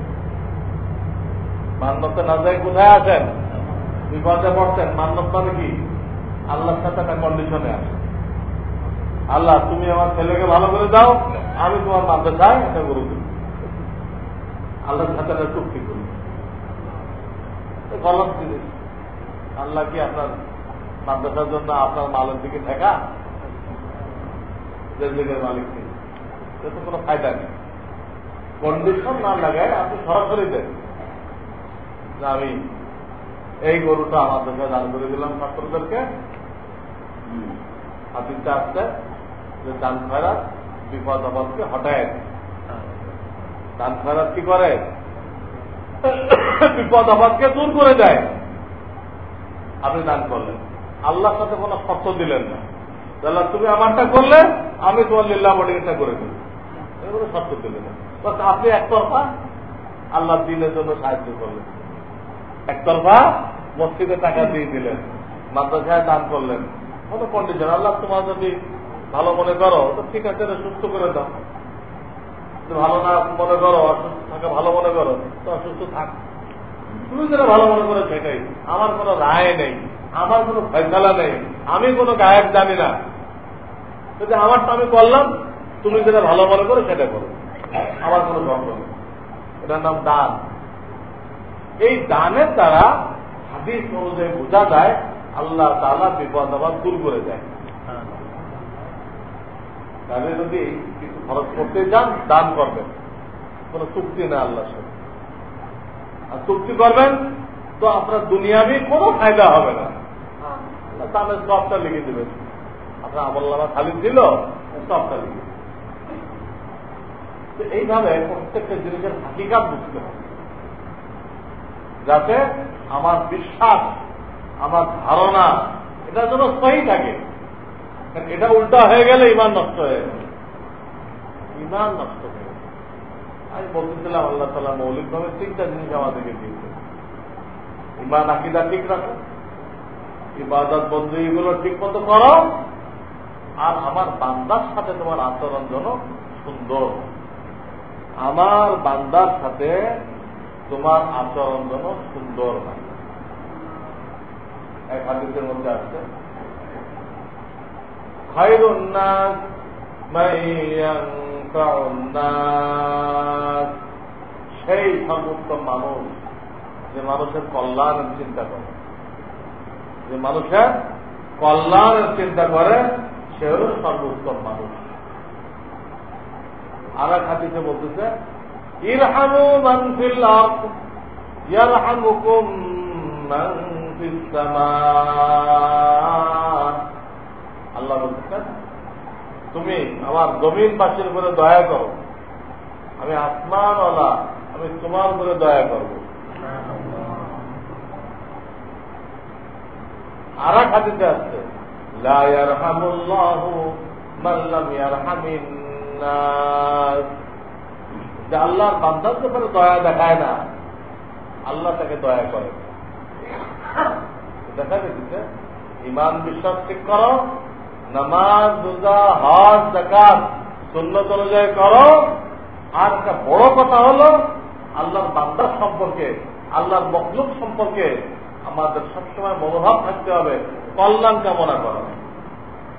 মান্যতে না যায় কোথায় আসেন? বিপদে পড়ছেন। মান্যত মানে কি? আল্লাহর সাথে একটা কন্ডিশনে আসে আল্লাহ, তুমি আমার ছেলেকে ভালো করে দাও, আমি তোমার মাদ্রাসায় একটা গরু দিই আল্লাহর সাথে চুক্তি করি। গলত জিনিস আল্লাহ কি আপনার মাদ্রাসার জন্য আপনার মালের দিকে ঠেকা? রেজিকের মালিক নেই তো কোনো ফায়দা নেই। কন্ডিশন না লাগায় আপনি সরাসরি দেন। যে আমি এই গরুটা আমার দান করে দিলাম ছাত্রদেরকে। হাতিটা আসতে যে দান খয়রাত বিপদ আপদকে হটায় দান খয়রাত কি করে? বিপদ আপদকে দূর করে দেয়। আপনি দান করলেন। আল্লাহর সাথে কোনো শর্ত দিলেন না। তাহলে তুমি আমারটা করলে, আমি তোমার লীলা বডিংটা করে দেব এগুলো শর্ত দিলেন না। আপনি একতরফা আল্লাহ দিনের জন্য সাহায্য করলেন। একতরফা মসজিদে টাকা দিয়ে দিলেন। মাদ্রাসায় দান করলেন। কোনো কন্ডিশন আল্লাহ তোমার যদি ভালো মনে করো, তো ঠিক আছে সুস্থ করে দাও। ভালো না মনে করো, অসুস্থ থাকে, ভালো মনে করো, তো অসুস্থ থাক। তুমি যেটা ভালো মনে করে সেটাই আমার কোনো রায় নেই, আমার কোনো ফেসলা নেই, আমি কোনো গায়ক জানি না। যদি আমারটা আমি করলাম, তুমি যেটা ভালো মনে করো, সেটা করো। আমার কোনো গন্ধ নেই। এটার নাম দান। এই দানের দ্বারা হাদিস অনুযায়ী বোঝা যায়, আল্লাহ তালা বিপদ আবার দূর করে দেয়। তাহলে যদি কিছু খরচ করতে যান দান করবেন। কোন চুক্তি না আল্লাহর সাথে। আর চুক্তি করবেন, তো আপনার দুনিয়াবি কোনো ফায়দা হবে না। দামের সবটা লিখে দেবেন। আপনার আমল্লামা খালি ছিল, সবটা লিখে তো এইভাবে প্রত্যেকটা জিনিসের হাকিকাত বুঝতে হবে। যাতে আমার বিশ্বাস, আমার ধারণা এটা যেন সহি থাকে। এটা উল্টা হয়ে গেলে ইমান নষ্ট হয়ে গেল ইমান নষ্ট হয়ে গেল আমি বলতেছিলাম আল্লাহ তালা মৌলিকভাবে তিনটা জিনিস আমাদেরকে দিয়েছে ইমান আকিদা ঠিক রাখো। ইবাদত বন্ধু এগুলো ঠিক মতো করো। আর আমার বান্দার সাথে তোমার আচরণ যেন সুন্দর। আমার বান্দার সাথে তোমার আচরণ যেন সুন্দর হয়। এক হাদিসের মধ্যে আছে خير الناس من ينفع الناس সেই সর্বোত্তম মানুষ যে মানুষের কল্যাণের চিন্তা করে যে মানুষের কল্যাণের চিন্তা করে সে হল সর্বোত্তম মানুষ আর এক হাতিতে বলতেছে ইরহামু মানফিল ইয়ারহামুকুম মানফিস সামা আল্লাহ বলতেছেন, তুমি আমার জমিন বাসীর উপরে দয়া করো। আমি আসমানওয়ালা, আমি তোমার উপরে দয়া করব। আর এক হাতিতে আসছে আল্লাহর বান্ধার ব্যাপারে দয়া দেখায় না, আল্লাহ তাকে দয়া করে। দেখা যাচ্ছে, ইমান বিশ্বাস ঠিক করো নামাজ, রোজা, হজ জাকাত সুন্নত অনুযায়ী করো। আর একটা বড় কথা হলো, আল্লাহর বান্দার সম্পর্কে, আল্লাহর মকলুক সম্পর্কে আমাদের সবসময় মনোভাব থাকতে হবে, কল্যাণ কামনা করা।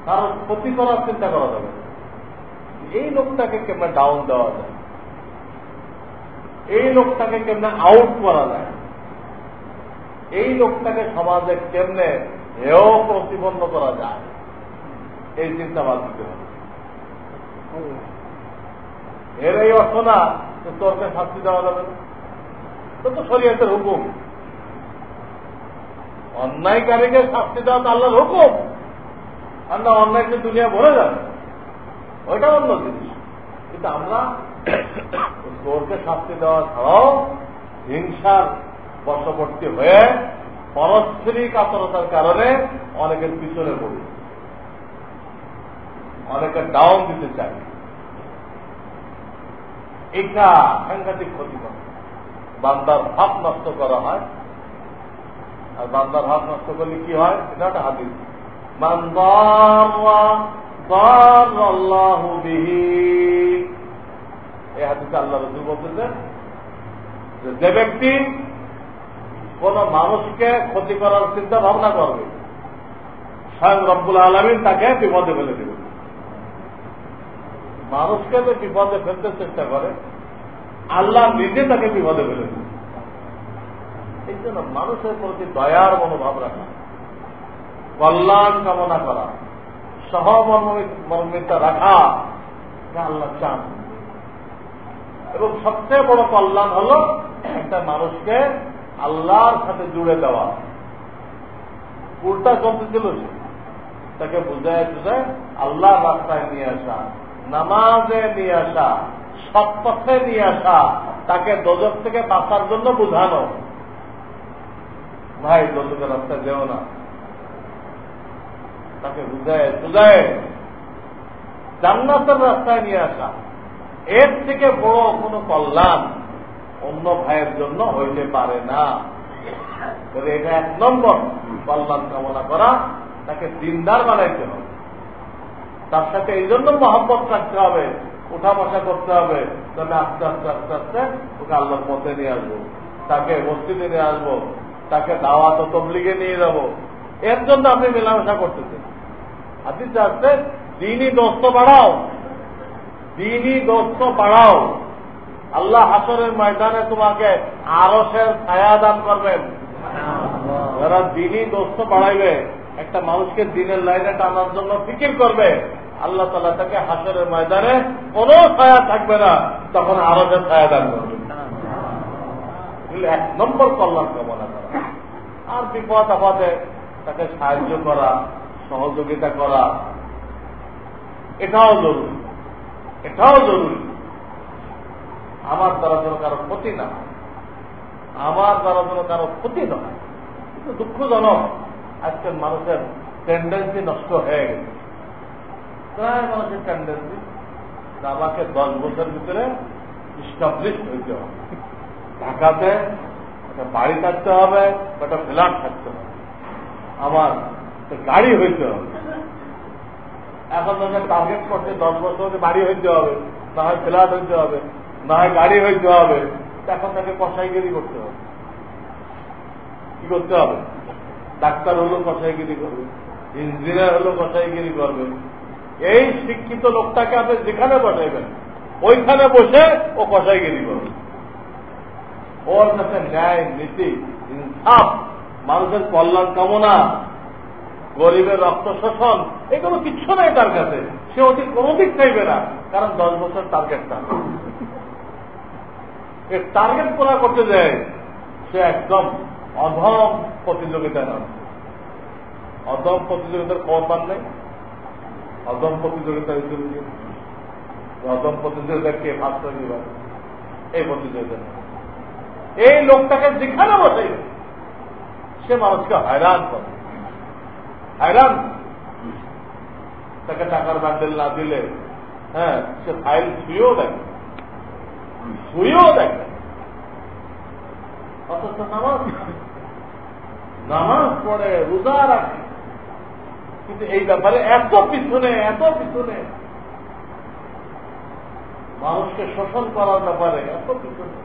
কারণ ক্ষতি করার চিন্তা করা যাবে এই লোকটাকে কেমনে ডাউন দেওয়া যায়? এই লোকটাকে কেমনে আউট করা যায়? এই লোকটাকে সমাজে কেমনে হেয় প্রতিবন্ধ করা যায়? এই চিন্তা বাদ দিতে হবে। এর এই অর্থ না যে তোরকে শাস্তি দেওয়া যাবে তো তো শরীয়তের হুকুম। অন্যায়কারীকে শাস্তি দেওয়া তো আল্লাহর হুকুম। আর না অন্যায়কে দুনিয়া ভরে যাবে ওইটা অন্য জিনিস। কিন্তু আমরা চোরকে শাস্তি দেওয়া ছাড়াও হিংসার বশবর্তী হয়ে পরস্পরিক আচরতার কারণে অনেকের পিছনে পড়ি। অনেকে ডাউন দিতে চায়। এটা সাংঘাতিক ক্ষতিকর। বান্দার ভাব নষ্ট করা হয়। আর বান্দার ভাব নষ্ট করলে কি হয়? এটা একটা হাদিস। এই হাদিসে আল্লাহ রসুল বলতেছেন যে ব্যক্তি কোন মানুষকে ক্ষতি করার চিন্তা ভাবনা করবে, স্বয়ং রব্বুল আলমিন তাকে বিপদে ফেলে দেবে। মানুষকে যে বিপদে ফেলতে চেষ্টা করে, আল্লাহ নিজে তাকে বিপদে ফেলে এই জন্য মানুষের প্রতি দয়ার মনোভাব রাখা, কল্যাণ কামনা করা, সহমর্মিতা রাখা আল্লাহ চান। এবং সবচেয়ে বড় কল্যাণ হল একটা মানুষকে আল্লাহর সাথে জুড়ে দেওয়া। উল্টা চলতেছিল সে। তাকে বুঝায় বুঝায় আল্লাহ রাস্তায় নিয়ে আসা। নামাজে নিয়ে আসা সৎ পথে নিয়ে আসা, তাকে দোজক থেকে বাঁচার জন্য বুঝানো। ভাই, দোজকের রাস্তায় যেও না। তাকে বুঝায় বুঝায়। জান্নাতের রাস্তায় নিয়ে আসা। এর থেকে বড় কোন কল্যাণ অন্য ভাইয়ের জন্য হইতে পারে না। এটা এক নম্বর কল্যাণ কামনা করা, তাকে দিনদার বানাইতে হবে। তার সাথে এই জন্য মহব্বত রাখতে হবে। উঠা বসা করতে হবে। তবে আস্তে আস্তে আস্তে আস্তে ওকে আল্লাহর পথে নিয়ে আসব। তাকে মসজিদে নিয়ে আসব। তাকে দাওয়াত ও তবলিগে নিয়ে যাব। এর জন্য আপনি মেলামেশা করতেছেন। আপনি চাচ্ছে দিনই দোস্ত বাড়াও। দিনই দোস্ত বাড়াও। আল্লাহ হাসরের ময়দানে তোমাকে আরসের ছায়া দান করবেন। যারা দিনই দোস্ত বাড়াইবে, একটা মানুষকে দিনের লাইনে টানার জন্য ফিকির করবে। আল্লাহ তালা তাকে হাসরের ময়দানে কোন ছায়া থাকবে না, তখন আরসের ছায়া দান করবে। এক নম্বর কল্যাণ কামনা করা আর বিপদ আপদে তাকে সাহায্য করা, সহযোগিতা করা, এটাও জরুরি। এটাও জরুরি। আমার দ্বারা যেন কারও ক্ষতি না আমার দ্বারা যেন কারও ক্ষতি কিন্তু দুঃখজনক, আজকের মানুষের টেন্ডেন্সি নষ্ট হয়ে গেছে। প্রায় মানুষের টেন্ডেন্সি আমাকে দশ বছর ভিতরে স্টাবলিশ হইতে হবে। ঢাকাতে একটা বাড়ি থাকতে হবে একটা ফ্ল্যাট থাকতে হবে। আমার গাড়ি হইতে হবে। এখন তাদের টার্গেট করছে দশ বছর বাড়ি হইতে হবে, না হয় ফ্ল্যাট হইতে হবে, না হয় গাড়ি হইতে হবে। এখন তাকে কষাইগিরি করতে হবে। কি করতে হবে? ডাক্তার হলো কষাইগিরি করবে ইঞ্জিনিয়ার হলো কষাইগিরি করবে। এই শিক্ষিত লোকটাকে আপনি যেখানে বসাইবেন, ওইখানে বসে ও কষাইগিরি করবে ওর কাছে ন্যায়, নীতি, ইনসাফ, মানুষের কল্যাণ কামনা, গরিবের রক্ত শোষণ, এগুলো কিচ্ছু নাই তার কাছে। সে অতি কোনো দিক চাইবে না, কারণ দশ বছর টার্গেটটা এর টার্গেট পুরা করতে যায়, সে একদম অধম প্রতিযোগিতা নয়। অধম প্রতিযোগিতার পান নেই। অধম প্রতিযোগিতা অধম প্রতিযোগিতা কে ফার্স্ট হয়ে এই প্রতিযোগিতা এই লোকটাকে যেখানে বসে, সে মানুষকে হয়রান করে। হয়রান তাকে টাকার ব্যান্ডেল না দিলে হ্যাঁ সে ফাইল শুয়েও দেখে শুয়েও দেখে অথচ নামাজ নামাজ পড়ে, রোজা রাখে। কিন্তু এই ব্যাপারে এত পিছনে এত পিছনে। মানুষকে শোষণ করার ব্যাপারে এত পিছনে।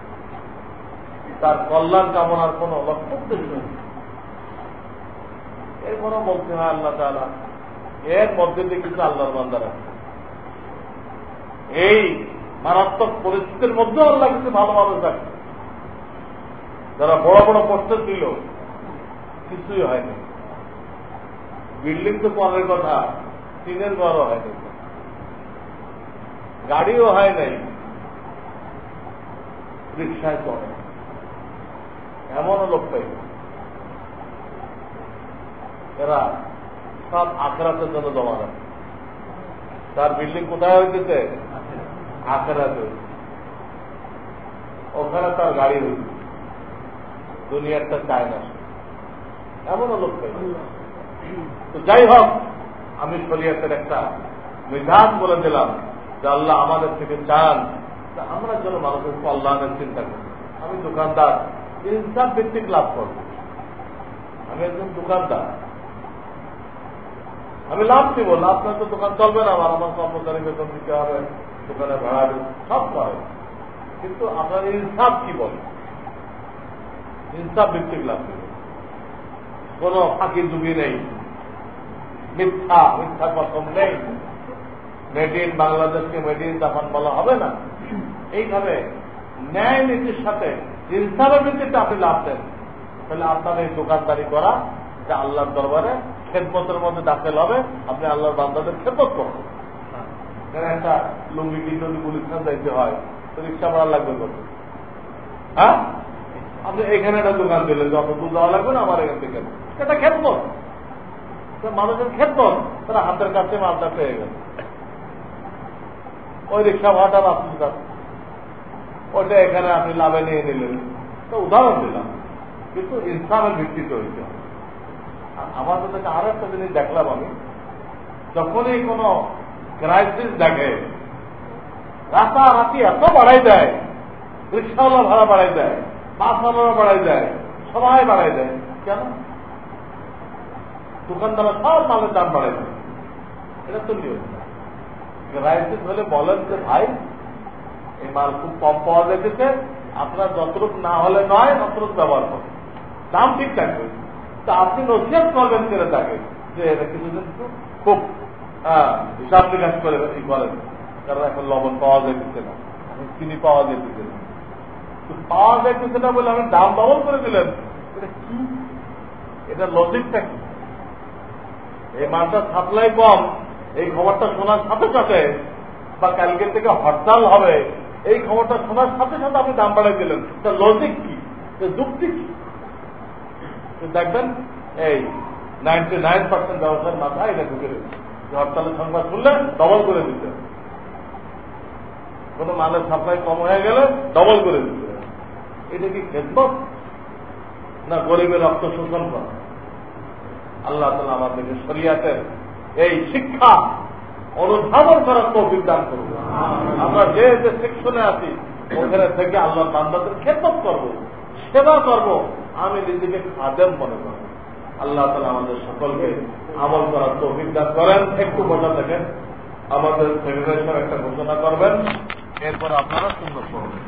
তার কল্যাণ কামনার কোন লক্ষ্য নেই। এরপরও বলতে হয়, আল্লাহ তালা এর মধ্যে দিয়ে কিন্তু আল্লাহর বান্দার এই মারাত্মক পরিস্থিতির মধ্যেও আল্লাহ কিন্তু ভালো মানুষ আছে যারা বড় বড় পোস্টার দিল কিছুই হয়নি। বিল্ডিং তো পরের কথা। টিনের ঘরও হয়নি গাড়িও হয় নাই। রিক্সায় চলে এমনও লোক পাই। এরা সব আখড়াতের জন্য জমা রাখে তার বিল্ডিং কোথায় হইতেছে? আখড়াতে ওখানে তার গাড়ি হইছে দুনিয়ারটা চায় না এমনও লোক পাই। তো যাই হোক, আমি শরীয়তের একটা বিধান বলে দিলাম যে আল্লাহ আমাদের থেকে চান আমরা যেন মানুষের কল্যাণের চিন্তা করি। আমি দোকানদার, ইনসাফ ভিত্তিক লাভ করব। আমি একজন দোকানদার। আমি লাভ দিব, লাভ করে তো দোকান চলবে না, আমার আমার কর্মচারী বেতন দিতে হবে, দোকানে ভাড়া সব করে। কিন্তু আপনার ইনসাফ কি বলে? ইনসাফ ভিত্তিক লাভ দিব। কোন ফাঁকি ডুবি নেই। মিথ্যা মিথ্যা পছন্দ নেই। মেড ইন বাংলাদেশকে মেড ইন জাপান বলা হবে না। এইভাবে ন্যায় নীতির সাথে ইনসাফের ভিত্তিতে আপনি লাভ দেন। তাহলে আপনার এই দোকানদারি করা যে আল্লাহর দরবারে খেদমতের মধ্যে দাখিল হবে, আপনি আল্লাহর বান্দাদের খেদমত করবেন। একটা লুঙ্গি কি যদি গুলিস্তান যাইতে হয়, তো রিক্সা ভাড়া লাগবে কত? হ্যাঁ? আপনি এখানে একটা দোকান দিলেন যত দূর যাওয়া লাগবে না, আমার এখান থেকে। এটা খেদমত। মানুষের খেদমত, তারা হাতের কাছে মালটা পেয়ে গেল। ওই রিক্সা ভাড়াটা আপনার কাছে ওটা এখানে আপনি লাভে নিয়ে নিলেন। তো উদাহরণ দিলাম। কিন্তু ইনসানের ভিত্তিতে হইতে হবে। আমাদের কাছে আরও একটা জিনিস দেখলাম আমি। যখনই কোন ক্রাইসিস দেখে, রাতারাতি এত বাড়াই দেয় রিক্সাওয়ালা ভাড়া বাড়াই দেয় বাসওয়ালারা বাড়াই দেয়, সবাই বাড়াই দেয়। কেন? দোকানদারা সব মালের দাম বাড়াই এটা তো নিয়ম। ক্রাইসিস হলে বলেন যে, ভাই, এই মাল খুব কম পাওয়া যেতেছে আপনার যতটুক না হলে নয়, ততটুক ব্যবহার করুন। দাম ঠিক থাকবে। তা আপনি নসিহত করবেন করে থাকে যে এটা কিছুদিন খুব হিসাব নিকাশ করে ই করেন। কারণ এখন লবণ পাওয়া যেতেছে না। চিনি পাওয়া যেতেছে না। পাওয়া যাইতেছে না বলে আপনি দাম ডবল করে দিলেন। এটা কি? এটা লজিকটা কি? এই মালটার সাপ্লাই কম, এই খবরটা শোনার সাথে সাথে বা কালকে থেকে হরতাল হবে, এই খবরটা শোনার সাথে সাথে আপনি দাম বাড়াই দিলেন। তার লজিক কি? যুক্তি কি? দেখবেন, এই নাইনটি নাইন পার্সেন্ট ব্যবসার মাথায় এটা ঢুকে রয়েছে হরতালের সংবাদ শুনলে ডবল করে দিতে কোন মালের সাপ্লাই কম হয়ে গেলে ডবল করে দিতে এটা কি খেদমত? না গরিবের রক্ত শোষণ করা? আল্লাহ তালা আমাদেরকে সরিয়াতেন এই শিক্ষা অনুধাবন করার তৌফিক দান করব আমরা যে যে শিক্ষণে আছি, ওখানে থেকে আল্লাহ বান্দাদের খেতব করব, সেবা করব, আমি নিজেকে খাদেম মনে করব আল্লাহ তালা আমাদের সকলকে আমল করার তৌফিক দান করেন। একটু বোঝা থাকেন। আমাদের ফেডারেশন একটা ঘোষণা করবেন। এরপর আপনারা সুন্দর করবেন।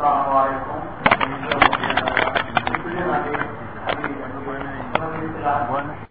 السلام عليكم